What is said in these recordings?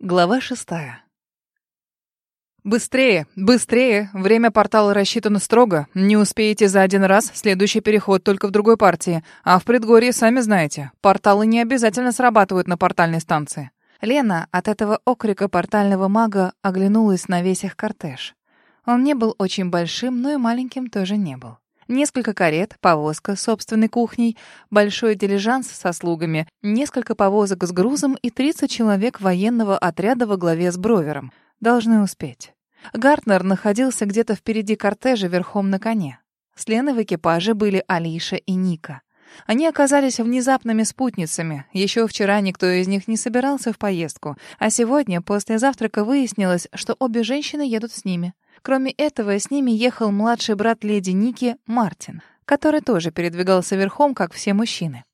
Глава шестая. «Быстрее! Быстрее! Время портала рассчитано строго. Не успеете за один раз, следующий переход только в другой партии. А в предгорье, сами знаете, порталы не обязательно срабатывают на портальной станции». Лена от этого окрика портального мага оглянулась на весь их кортеж. Он не был очень большим, но и маленьким тоже не был. Несколько карет, повозка с собственной кухней, большой дилижанс со слугами, несколько повозок с грузом и 30 человек военного отряда во главе с Бровером. Должны успеть. Гартнер находился где-то впереди кортежа верхом на коне. С Леной в экипаже были Алиша и Ника. Они оказались внезапными спутницами. Еще вчера никто из них не собирался в поездку, а сегодня после завтрака выяснилось, что обе женщины едут с ними. Кроме этого, с ними ехал младший брат леди Ники, Мартин, который тоже передвигался верхом, как все мужчины.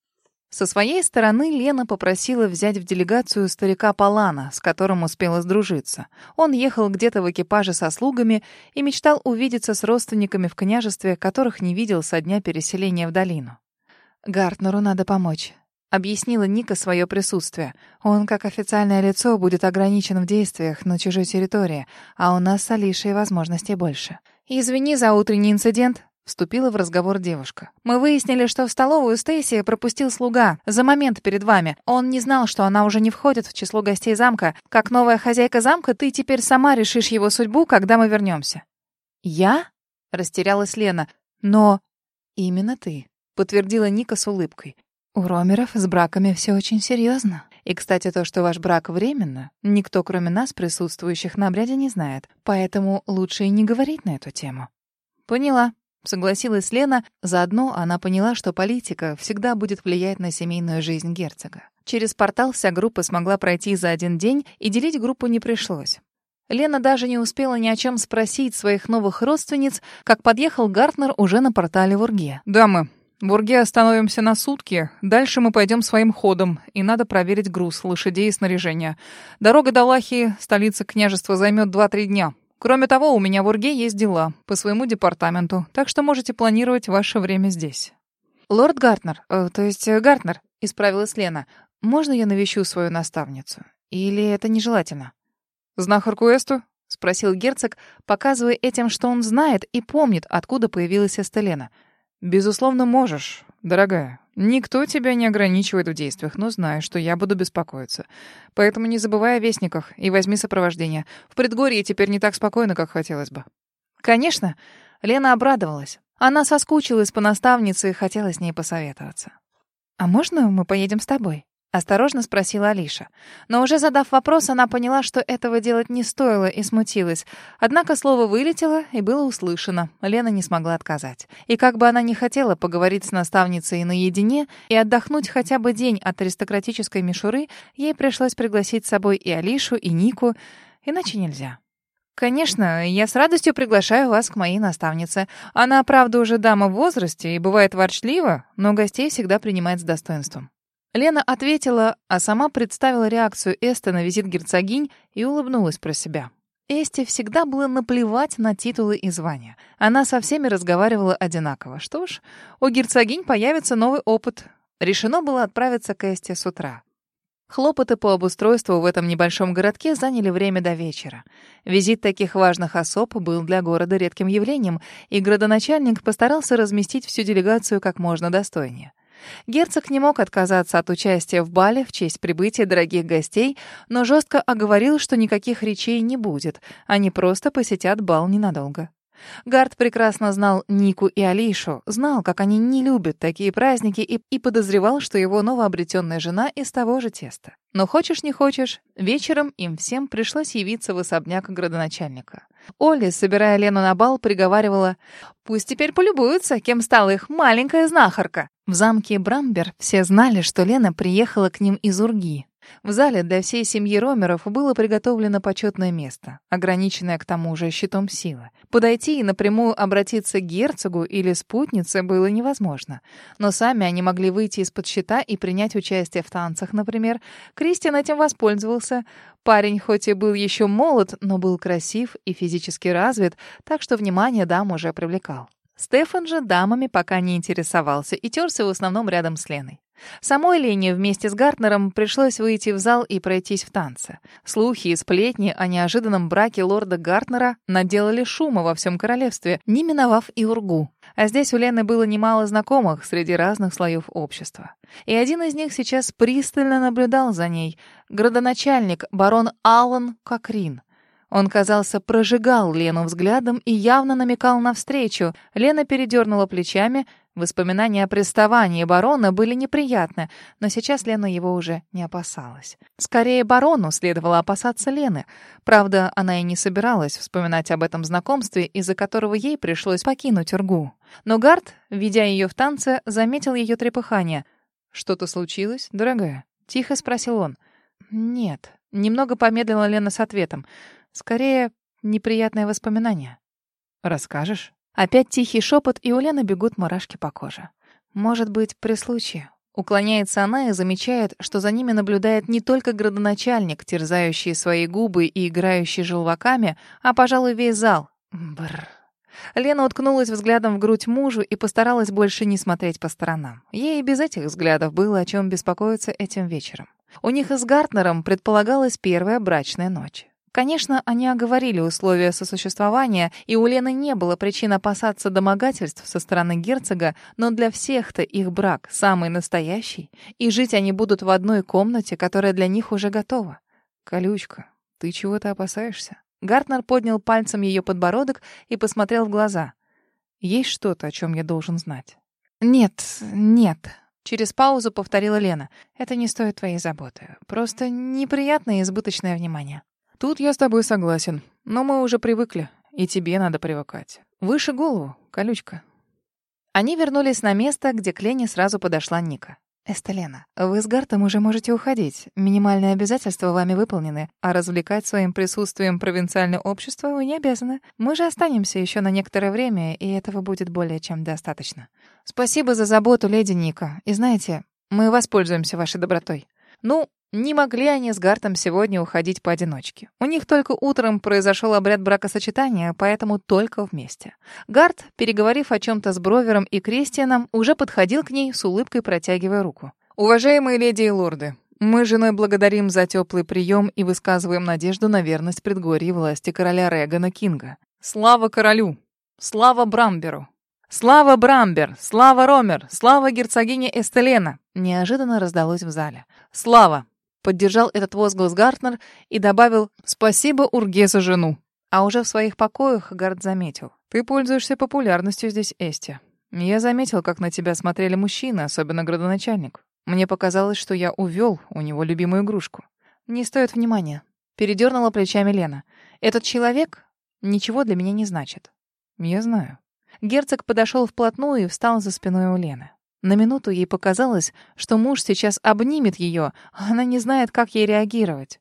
Со своей стороны Лена попросила взять в делегацию старика Палана, с которым успела сдружиться. Он ехал где-то в экипаже со слугами и мечтал увидеться с родственниками в княжестве, которых не видел со дня переселения в долину. «Гартнеру надо помочь объяснила Ника свое присутствие. Он, как официальное лицо, будет ограничен в действиях на чужой территории, а у нас с Алишей возможностей больше. «Извини за утренний инцидент», — вступила в разговор девушка. «Мы выяснили, что в столовую Стейси пропустил слуга за момент перед вами. Он не знал, что она уже не входит в число гостей замка. Как новая хозяйка замка, ты теперь сама решишь его судьбу, когда мы вернемся». «Я?» — растерялась Лена. «Но...» «Именно ты», — подтвердила Ника с улыбкой. У Ромеров с браками все очень серьезно. И, кстати, то, что ваш брак временно, никто, кроме нас, присутствующих на обряде, не знает. Поэтому лучше и не говорить на эту тему. Поняла. Согласилась Лена. Заодно она поняла, что политика всегда будет влиять на семейную жизнь герцога. Через портал вся группа смогла пройти за один день, и делить группу не пришлось. Лена даже не успела ни о чем спросить своих новых родственниц, как подъехал Гартнер уже на портале в Урге. «Дамы, в Урге остановимся на сутки. Дальше мы пойдем своим ходом, и надо проверить груз, лошадей и снаряжение. Дорога до Лахи, столицы княжества, займет 2-3 дня. Кроме того, у меня в Урге есть дела по своему департаменту, так что можете планировать ваше время здесь. Лорд Гартнер, э, то есть э, Гартнер, исправилась Лена. Можно я навещу свою наставницу? Или это нежелательно? Знахарку Эсту? спросил герцог, показывая этим, что он знает и помнит, откуда появилась Эстелена. «Безусловно, можешь, дорогая. Никто тебя не ограничивает в действиях, но знай, что я буду беспокоиться. Поэтому не забывай о вестниках и возьми сопровождение. В предгорье теперь не так спокойно, как хотелось бы». «Конечно». Лена обрадовалась. Она соскучилась по наставнице и хотела с ней посоветоваться. «А можно мы поедем с тобой?» Осторожно спросила Алиша. Но уже задав вопрос, она поняла, что этого делать не стоило и смутилась. Однако слово вылетело и было услышано. Лена не смогла отказать. И как бы она ни хотела поговорить с наставницей наедине и отдохнуть хотя бы день от аристократической мишуры, ей пришлось пригласить с собой и Алишу, и Нику. Иначе нельзя. «Конечно, я с радостью приглашаю вас к моей наставнице. Она, правда, уже дама в возрасте и бывает ворчлива, но гостей всегда принимает с достоинством. Лена ответила, а сама представила реакцию Эсты на визит герцогинь и улыбнулась про себя. Эсте всегда было наплевать на титулы и звания. Она со всеми разговаривала одинаково. Что ж, у герцогинь появится новый опыт. Решено было отправиться к Эсте с утра. Хлопоты по обустройству в этом небольшом городке заняли время до вечера. Визит таких важных особ был для города редким явлением, и градоначальник постарался разместить всю делегацию как можно достойнее. Герцог не мог отказаться от участия в бале в честь прибытия дорогих гостей, но жестко оговорил, что никаких речей не будет, они просто посетят бал ненадолго. Гард прекрасно знал Нику и Алишу, знал, как они не любят такие праздники и, и подозревал, что его новообретенная жена из того же теста. Но хочешь не хочешь, вечером им всем пришлось явиться в особняк градоначальника. Оля, собирая Лену на бал, приговаривала, «Пусть теперь полюбуются, кем стала их маленькая знахарка». В замке Брамбер все знали, что Лена приехала к ним из Урги, в зале для всей семьи Ромеров было приготовлено почетное место, ограниченное к тому же щитом силы. Подойти и напрямую обратиться к герцогу или спутнице было невозможно. Но сами они могли выйти из-под щита и принять участие в танцах, например. Кристиан этим воспользовался. Парень хоть и был еще молод, но был красив и физически развит, так что внимание дам уже привлекал. Стефан же дамами пока не интересовался и терся в основном рядом с Леной. Самой Лене вместе с Гартнером пришлось выйти в зал и пройтись в танце. Слухи и сплетни о неожиданном браке лорда Гартнера наделали шума во всем королевстве, не миновав и Ургу. А здесь у Лены было немало знакомых среди разных слоев общества. И один из них сейчас пристально наблюдал за ней. Градоначальник, барон Аллан Кокрин. Он, казался, прожигал Лену взглядом и явно намекал навстречу. Лена передернула плечами — Воспоминания о приставании барона были неприятны, но сейчас Лена его уже не опасалась. Скорее, барону следовало опасаться Лены. Правда, она и не собиралась вспоминать об этом знакомстве, из-за которого ей пришлось покинуть Ургу. Но Гард, ведя ее в танце, заметил ее трепыхание. «Что-то случилось, дорогая?» — тихо спросил он. «Нет». Немного помедлила Лена с ответом. «Скорее, неприятное воспоминание». «Расскажешь?» Опять тихий шепот, и у Лены бегут мурашки по коже. Может быть, при случае. Уклоняется она и замечает, что за ними наблюдает не только градоначальник, терзающий свои губы и играющий желваками, а, пожалуй, весь зал. Бррр. Лена уткнулась взглядом в грудь мужу и постаралась больше не смотреть по сторонам. Ей и без этих взглядов было о чем беспокоиться этим вечером. У них и с Гартнером предполагалась первая брачная ночь. Конечно, они оговорили условия сосуществования, и у Лены не было причин опасаться домогательств со стороны герцога, но для всех-то их брак самый настоящий, и жить они будут в одной комнате, которая для них уже готова. «Колючка, ты чего-то опасаешься?» Гартнер поднял пальцем ее подбородок и посмотрел в глаза. «Есть что-то, о чем я должен знать?» «Нет, нет», — через паузу повторила Лена. «Это не стоит твоей заботы. Просто неприятное избыточное внимание». Тут я с тобой согласен. Но мы уже привыкли. И тебе надо привыкать. Выше голову, колючка. Они вернулись на место, где к Лене сразу подошла Ника. «Эстелена, вы с Гартом уже можете уходить. Минимальные обязательства вами выполнены, а развлекать своим присутствием провинциальное общество вы не обязаны. Мы же останемся еще на некоторое время, и этого будет более чем достаточно. Спасибо за заботу, леди Ника. И знаете, мы воспользуемся вашей добротой. Ну, не могли они с Гартом сегодня уходить поодиночке. У них только утром произошел обряд бракосочетания, поэтому только вместе. Гарт, переговорив о чем-то с Бровером и Кристианом, уже подходил к ней с улыбкой, протягивая руку. «Уважаемые леди и лорды, мы с женой благодарим за теплый прием и высказываем надежду на верность предгорье власти короля Регана Кинга. Слава королю! Слава Брамберу! «Слава Брамбер! Слава Ромер! Слава герцогине Эстелена!» Неожиданно раздалось в зале. «Слава! Поддержал этот возглас Гартнер и добавил «Спасибо Урге за жену». А уже в своих покоях Гард заметил. «Ты пользуешься популярностью здесь, Эсти. Я заметил, как на тебя смотрели мужчины, особенно градоначальник. Мне показалось, что я увел у него любимую игрушку. Не стоит внимания. Передернула плечами Лена. Этот человек ничего для меня не значит. Я знаю. Герцог подошел вплотную и встал за спиной у Лены. На минуту ей показалось, что муж сейчас обнимет ее, а она не знает, как ей реагировать.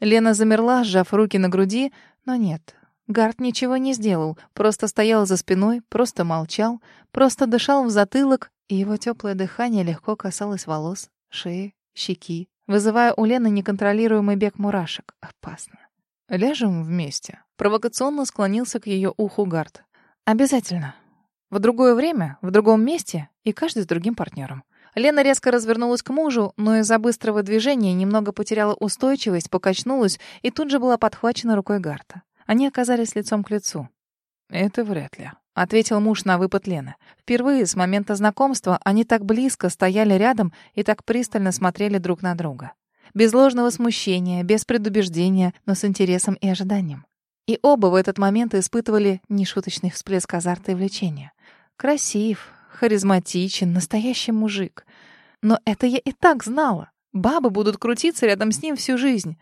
Лена замерла, сжав руки на груди, но нет. Гард ничего не сделал, просто стоял за спиной, просто молчал, просто дышал в затылок, и его теплое дыхание легко касалось волос, шеи, щеки, вызывая у Лены неконтролируемый бег мурашек. Опасно. «Ляжем вместе?» Провокационно склонился к ее уху Гард. «Обязательно», в другое время, в другом месте и каждый с другим партнером. Лена резко развернулась к мужу, но из-за быстрого движения немного потеряла устойчивость, покачнулась и тут же была подхвачена рукой Гарта. Они оказались лицом к лицу. «Это вряд ли», — ответил муж на выпад Лены. Впервые с момента знакомства они так близко стояли рядом и так пристально смотрели друг на друга. Без ложного смущения, без предубеждения, но с интересом и ожиданием. И оба в этот момент испытывали нешуточный всплеск азарта и влечения. Красив, харизматичен, настоящий мужик. Но это я и так знала. Бабы будут крутиться рядом с ним всю жизнь.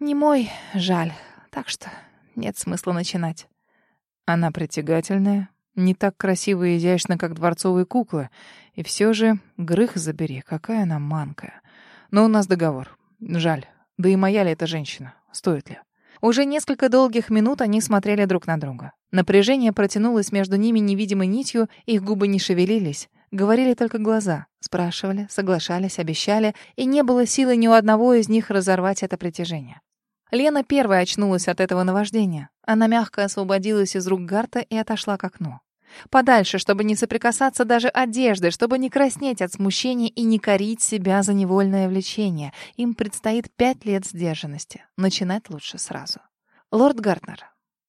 Не мой, жаль. Так что нет смысла начинать. Она притягательная, не так красиво и изящна, как дворцовые куклы. И все же, грых забери, какая она манкая. Но у нас договор. Жаль. Да и моя ли эта женщина? Стоит ли? Уже несколько долгих минут они смотрели друг на друга. Напряжение протянулось между ними невидимой нитью, их губы не шевелились. Говорили только глаза. Спрашивали, соглашались, обещали, и не было силы ни у одного из них разорвать это притяжение. Лена первая очнулась от этого наваждения. Она мягко освободилась из рук Гарта и отошла к окну. Подальше, чтобы не соприкасаться даже одеждой, чтобы не краснеть от смущения и не корить себя за невольное влечение. Им предстоит пять лет сдержанности. Начинать лучше сразу. Лорд Гартнер,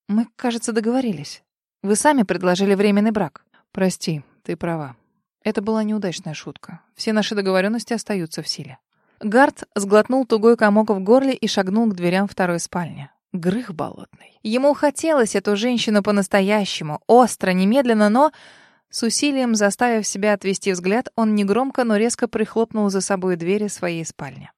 мы, кажется, договорились. Вы сами предложили временный брак. Прости, ты права. Это была неудачная шутка. Все наши договоренности остаются в силе. Гард сглотнул тугой комок в горле и шагнул к дверям второй спальни. Грых болотный. Ему хотелось эту женщину по-настоящему, остро, немедленно, но... С усилием заставив себя отвести взгляд, он негромко, но резко прихлопнул за собой двери своей спальни.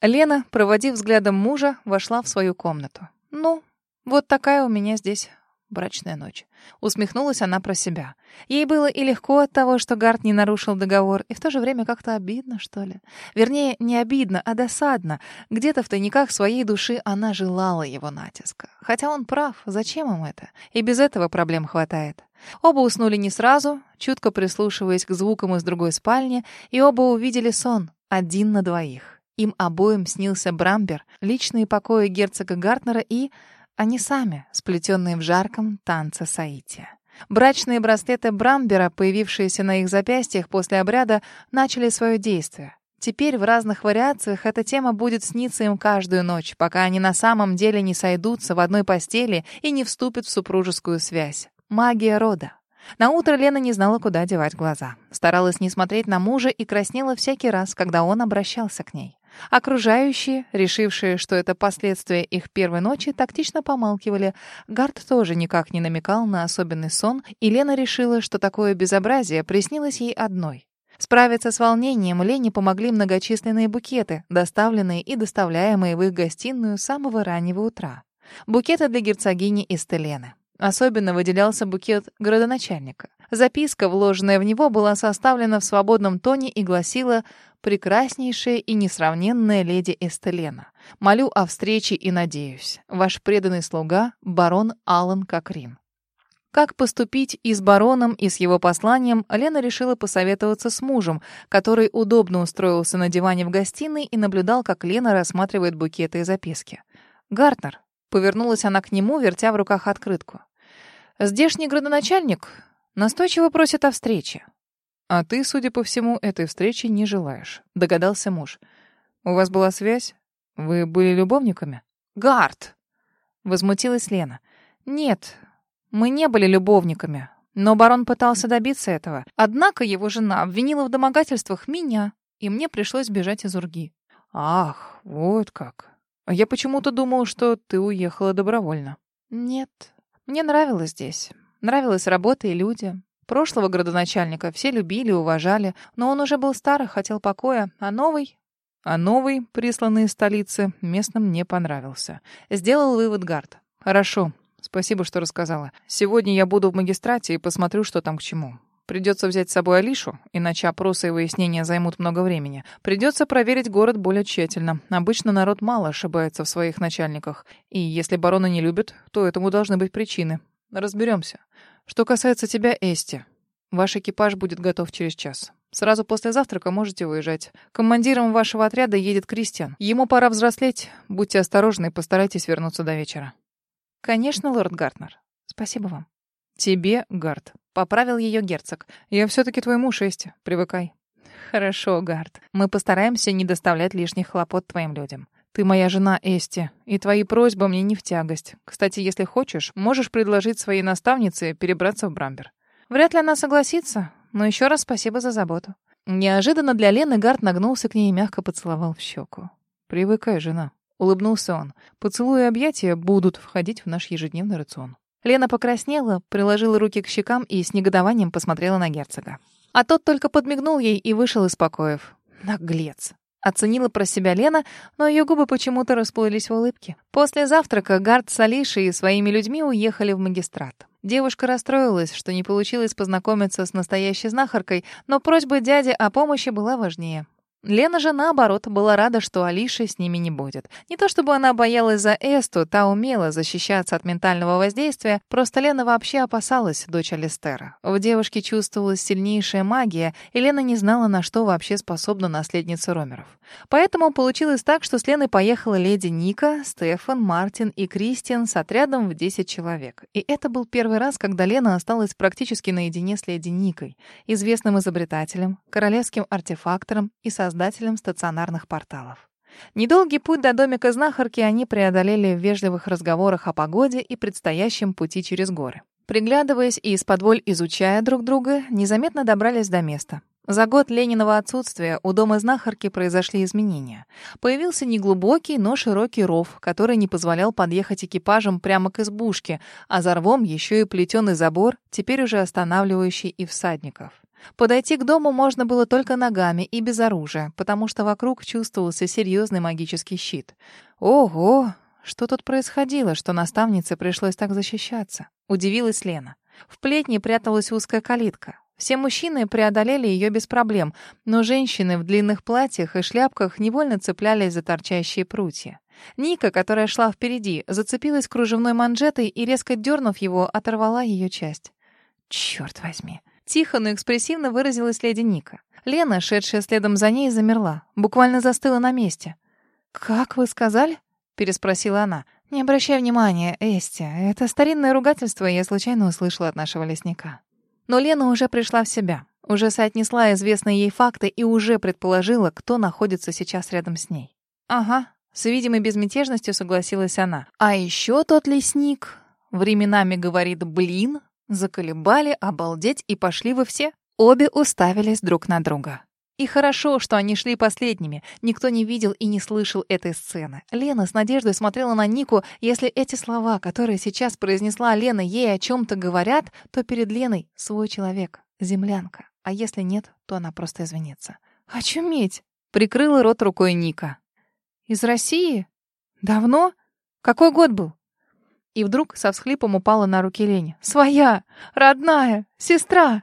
Лена, проводив взглядом мужа, вошла в свою комнату. «Ну, вот такая у меня здесь брачная ночь. Усмехнулась она про себя. Ей было и легко от того, что Гарт не нарушил договор, и в то же время как-то обидно, что ли. Вернее, не обидно, а досадно. Где-то в тайниках своей души она желала его натиска. Хотя он прав, зачем им это? И без этого проблем хватает. Оба уснули не сразу, чутко прислушиваясь к звукам из другой спальни, и оба увидели сон, один на двоих. Им обоим снился Брамбер, личные покои герцога Гартнера и они сами, сплетенные в жарком танце Саития. Брачные браслеты Брамбера, появившиеся на их запястьях после обряда, начали свое действие. Теперь в разных вариациях эта тема будет сниться им каждую ночь, пока они на самом деле не сойдутся в одной постели и не вступят в супружескую связь. Магия рода. На утро Лена не знала, куда девать глаза. Старалась не смотреть на мужа и краснела всякий раз, когда он обращался к ней. Окружающие, решившие, что это последствия их первой ночи, тактично помалкивали. Гард тоже никак не намекал на особенный сон, и Лена решила, что такое безобразие приснилось ей одной. Справиться с волнением Лене помогли многочисленные букеты, доставленные и доставляемые в их гостиную с самого раннего утра. Букеты для герцогини Эстелены. Особенно выделялся букет градоначальника. Записка, вложенная в него, была составлена в свободном тоне и гласила прекраснейшая и несравненная леди Эстелена. Молю о встрече и надеюсь. Ваш преданный слуга, барон Алан Кокрин. Как поступить и с бароном, и с его посланием, Лена решила посоветоваться с мужем, который удобно устроился на диване в гостиной и наблюдал, как Лена рассматривает букеты и записки. «Гартнер», — повернулась она к нему, вертя в руках открытку. «Здешний градоначальник настойчиво просит о встрече. «А ты, судя по всему, этой встречи не желаешь», — догадался муж. «У вас была связь? Вы были любовниками?» «Гард!» — возмутилась Лена. «Нет, мы не были любовниками, но барон пытался добиться этого. Однако его жена обвинила в домогательствах меня, и мне пришлось бежать из Урги». «Ах, вот как. А я почему-то думал, что ты уехала добровольно». «Нет, мне нравилось здесь. Нравилась работа и люди. Прошлого градоначальника все любили, уважали, но он уже был стар и хотел покоя, а новый... А новый, присланный из столицы, местным не понравился. Сделал вывод Гард. «Хорошо, спасибо, что рассказала. Сегодня я буду в магистрате и посмотрю, что там к чему. Придется взять с собой Алишу, иначе опросы и выяснения займут много времени. Придется проверить город более тщательно. Обычно народ мало ошибается в своих начальниках. И если барона не любят, то этому должны быть причины. Разберемся. Что касается тебя, Эсти, ваш экипаж будет готов через час. Сразу после завтрака можете выезжать. Командиром вашего отряда едет Кристиан. Ему пора взрослеть. Будьте осторожны и постарайтесь вернуться до вечера. Конечно, лорд Гартнер. Спасибо вам. Тебе, Гард. Поправил ее герцог. Я все-таки твой муж, Эсти. Привыкай. Хорошо, Гард. Мы постараемся не доставлять лишних хлопот твоим людям. Ты моя жена, Эсти, и твои просьбы мне не в тягость. Кстати, если хочешь, можешь предложить своей наставнице перебраться в Брамбер. Вряд ли она согласится, но еще раз спасибо за заботу. Неожиданно для Лены Гард нагнулся к ней и мягко поцеловал в щеку. «Привыкай, жена», — улыбнулся он. «Поцелуи и объятия будут входить в наш ежедневный рацион». Лена покраснела, приложила руки к щекам и с негодованием посмотрела на герцога. А тот только подмигнул ей и вышел из покоев. Наглец. Оценила про себя Лена, но ее губы почему-то расплылись в улыбке. После завтрака Гард с Алишей и своими людьми уехали в магистрат. Девушка расстроилась, что не получилось познакомиться с настоящей знахаркой, но просьба дяди о помощи была важнее. Лена же, наоборот, была рада, что Алиша с ними не будет. Не то чтобы она боялась за Эсту, та умела защищаться от ментального воздействия, просто Лена вообще опасалась дочь Алистера. В девушке чувствовалась сильнейшая магия, и Лена не знала, на что вообще способна наследница Ромеров. Поэтому получилось так, что с Леной поехала леди Ника, Стефан, Мартин и Кристиан с отрядом в 10 человек. И это был первый раз, когда Лена осталась практически наедине с леди Никой, известным изобретателем, королевским артефактором и создателем создателем стационарных порталов. Недолгий путь до домика знахарки они преодолели в вежливых разговорах о погоде и предстоящем пути через горы. Приглядываясь и из-под изучая друг друга, незаметно добрались до места. За год Лениного отсутствия у дома знахарки произошли изменения. Появился неглубокий, но широкий ров, который не позволял подъехать экипажам прямо к избушке, а за рвом еще и плетеный забор, теперь уже останавливающий и всадников. Подойти к дому можно было только ногами и без оружия, потому что вокруг чувствовался серьезный магический щит. Ого! Что тут происходило, что наставнице пришлось так защищаться? Удивилась Лена. В плетне пряталась узкая калитка. Все мужчины преодолели ее без проблем, но женщины в длинных платьях и шляпках невольно цеплялись за торчащие прутья. Ника, которая шла впереди, зацепилась кружевной манжетой и, резко дернув его, оторвала ее часть. «Черт возьми!» Тихо, но экспрессивно выразилась леди Ника. Лена, шедшая следом за ней, замерла. Буквально застыла на месте. «Как вы сказали?» — переспросила она. «Не обращай внимания, Эсти. Это старинное ругательство я случайно услышала от нашего лесника». Но Лена уже пришла в себя. Уже соотнесла известные ей факты и уже предположила, кто находится сейчас рядом с ней. «Ага», — с видимой безмятежностью согласилась она. «А еще тот лесник...» Временами говорит «блин», Заколебали, обалдеть и пошли вы все. Обе уставились друг на друга. И хорошо, что они шли последними. Никто не видел и не слышал этой сцены. Лена с надеждой смотрела на Нику. Если эти слова, которые сейчас произнесла Лена, ей о чем-то говорят, то перед Леной свой человек, землянка. А если нет, то она просто извинится. «Очуметь!» — прикрыла рот рукой Ника. «Из России? Давно? Какой год был?» И вдруг со всхлипом упала на руки Лене. «Своя! Родная! Сестра!»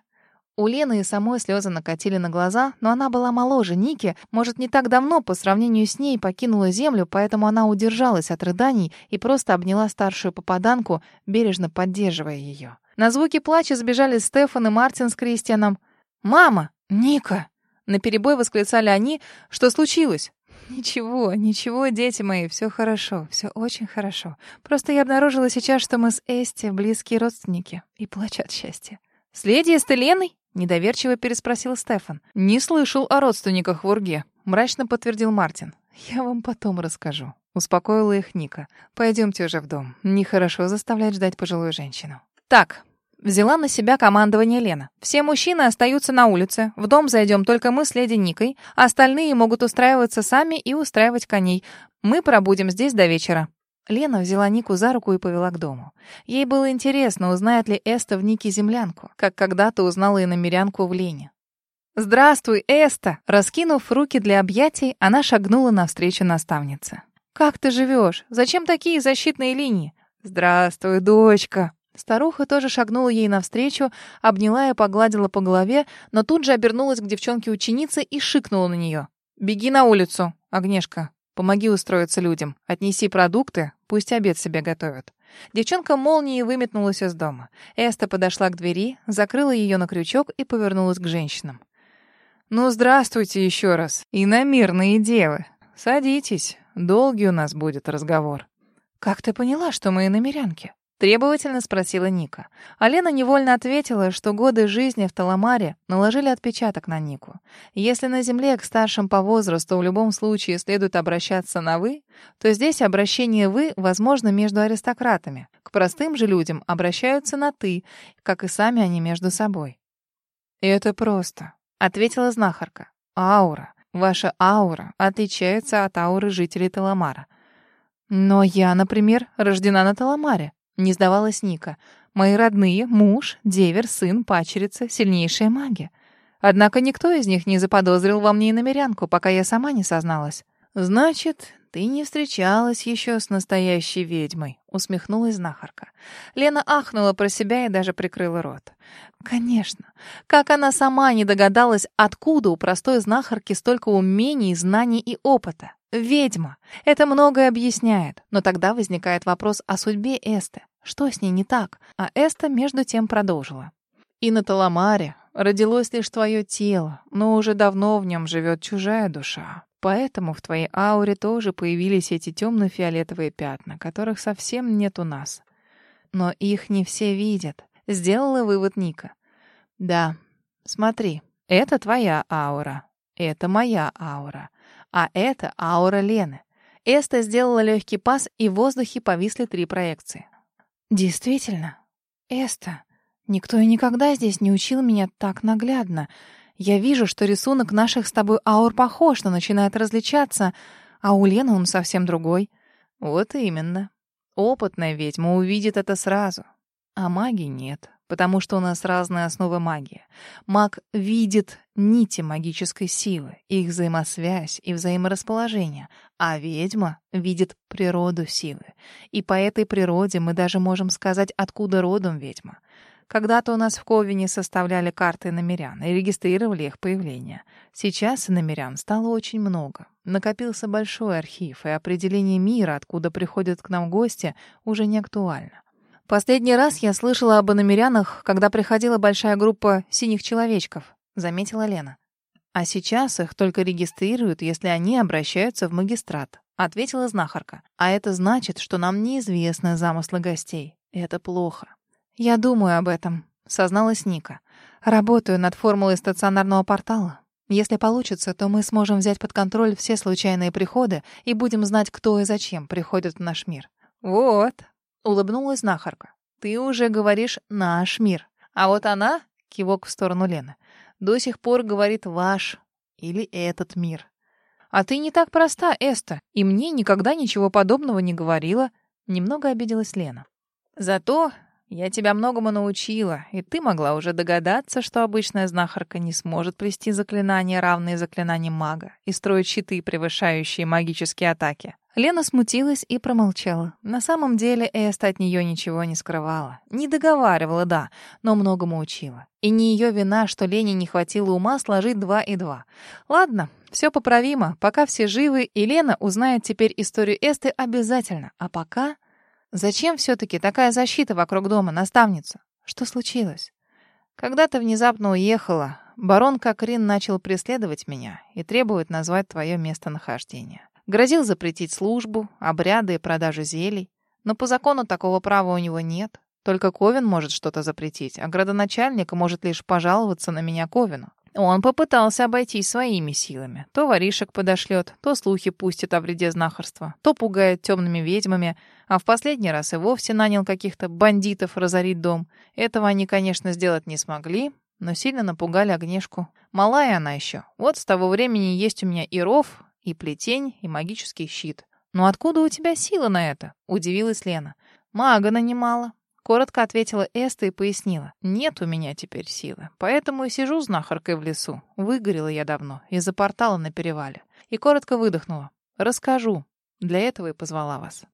У Лены и самой слезы накатили на глаза, но она была моложе Ники, может, не так давно по сравнению с ней покинула землю, поэтому она удержалась от рыданий и просто обняла старшую попаданку, бережно поддерживая ее. На звуки плача сбежали Стефан и Мартин с Кристианом. «Мама! Ника!» Наперебой восклицали они. «Что случилось?» «Ничего, ничего, дети мои, все хорошо, все очень хорошо. Просто я обнаружила сейчас, что мы с Эсти близкие родственники, и плачу от счастья». «С леди Эстеленой?» — недоверчиво переспросил Стефан. «Не слышал о родственниках в Урге», — мрачно подтвердил Мартин. «Я вам потом расскажу», — успокоила их Ника. «Пойдемте уже в дом. Нехорошо заставлять ждать пожилую женщину». «Так, Взяла на себя командование Лена. «Все мужчины остаются на улице. В дом зайдем только мы с леди Никой. Остальные могут устраиваться сами и устраивать коней. Мы пробудем здесь до вечера». Лена взяла Нику за руку и повела к дому. Ей было интересно, узнает ли Эста в Нике землянку, как когда-то узнала и намерянку в Лене. «Здравствуй, Эста!» Раскинув руки для объятий, она шагнула навстречу наставнице. «Как ты живешь? Зачем такие защитные линии?» «Здравствуй, дочка!» Старуха тоже шагнула ей навстречу, обняла и погладила по голове, но тут же обернулась к девчонке-ученице и шикнула на нее. «Беги на улицу, Агнешка. Помоги устроиться людям. Отнеси продукты, пусть обед себе готовят». Девчонка молнией выметнулась из дома. Эста подошла к двери, закрыла ее на крючок и повернулась к женщинам. «Ну, здравствуйте еще раз, иномирные девы. Садитесь, долгий у нас будет разговор». «Как ты поняла, что мы иномерянки?» Требовательно спросила Ника. А Лена невольно ответила, что годы жизни в Таламаре наложили отпечаток на Нику. Если на Земле к старшим по возрасту в любом случае следует обращаться на «вы», то здесь обращение «вы» возможно между аристократами. К простым же людям обращаются на «ты», как и сами они между собой. «И это просто», — ответила знахарка. «Аура. Ваша аура отличается от ауры жителей Таламара. Но я, например, рождена на Таламаре. Не сдавалась Ника. Мои родные, муж, девер, сын, пачерица, сильнейшие маги. Однако никто из них не заподозрил во мне и намерянку, пока я сама не созналась. «Значит, «Ты не встречалась еще с настоящей ведьмой», — усмехнулась знахарка. Лена ахнула про себя и даже прикрыла рот. Конечно. Как она сама не догадалась, откуда у простой знахарки столько умений, знаний и опыта. Ведьма. Это многое объясняет. Но тогда возникает вопрос о судьбе Эсты. Что с ней не так? А Эста между тем продолжила. И на Таламаре родилось лишь твое тело, но уже давно в нем живет чужая душа. Поэтому в твоей ауре тоже появились эти темно-фиолетовые пятна, которых совсем нет у нас. Но их не все видят. Сделала вывод Ника. Да, смотри, это твоя аура. Это моя аура. А это аура Лены. Эста сделала легкий пас, и в воздухе повисли три проекции. Действительно, Эста, никто и никогда здесь не учил меня так наглядно. Я вижу, что рисунок наших с тобой аур похож, но начинает различаться, а у Лены он совсем другой. Вот именно. Опытная ведьма увидит это сразу, а маги нет, потому что у нас разные основы магии. Маг видит нити магической силы, их взаимосвязь и взаиморасположение, а ведьма видит природу силы. И по этой природе мы даже можем сказать, откуда родом ведьма — когда-то у нас в Ковине составляли карты намерян и регистрировали их появление. Сейчас намерян стало очень много. Накопился большой архив, и определение мира, откуда приходят к нам гости, уже не актуально. Последний раз я слышала об иномерянах, когда приходила большая группа синих человечков, заметила Лена. А сейчас их только регистрируют, если они обращаются в магистрат, ответила знахарка. А это значит, что нам неизвестны замыслы гостей. Это плохо. «Я думаю об этом», — созналась Ника. «Работаю над формулой стационарного портала. Если получится, то мы сможем взять под контроль все случайные приходы и будем знать, кто и зачем приходит в наш мир». «Вот», — улыбнулась знахарка. «Ты уже говоришь «наш мир». А вот она, — кивок в сторону Лены, — до сих пор говорит «ваш» или «этот мир». «А ты не так проста, Эста, и мне никогда ничего подобного не говорила», — немного обиделась Лена. «Зато я тебя многому научила, и ты могла уже догадаться, что обычная знахарка не сможет плести заклинания, равные заклинаниям мага, и строить щиты, превышающие магические атаки. Лена смутилась и промолчала. На самом деле Эста от нее ничего не скрывала. Не договаривала, да, но многому учила. И не ее вина, что Лене не хватило ума сложить два и два. Ладно, все поправимо, пока все живы, и Лена узнает теперь историю Эсты обязательно. А пока... Зачем все-таки такая защита вокруг дома, наставница? Что случилось? Когда ты внезапно уехала, барон Кокрин начал преследовать меня и требует назвать твое местонахождение. Грозил запретить службу, обряды и продажу зелий. Но по закону такого права у него нет. Только Ковен может что-то запретить, а градоначальник может лишь пожаловаться на меня Ковину. Он попытался обойтись своими силами. То воришек подошлет, то слухи пустит о вреде знахарства, то пугает темными ведьмами, а в последний раз и вовсе нанял каких-то бандитов разорить дом. Этого они, конечно, сделать не смогли, но сильно напугали Огнешку. Малая она еще. Вот с того времени есть у меня и ров, и плетень, и магический щит. «Ну откуда у тебя сила на это?» — удивилась Лена. «Мага нанимала. Коротко ответила Эста и пояснила. «Нет у меня теперь силы, поэтому и сижу знахаркой в лесу. Выгорела я давно, из-за портала на перевале». И коротко выдохнула. «Расскажу. Для этого и позвала вас».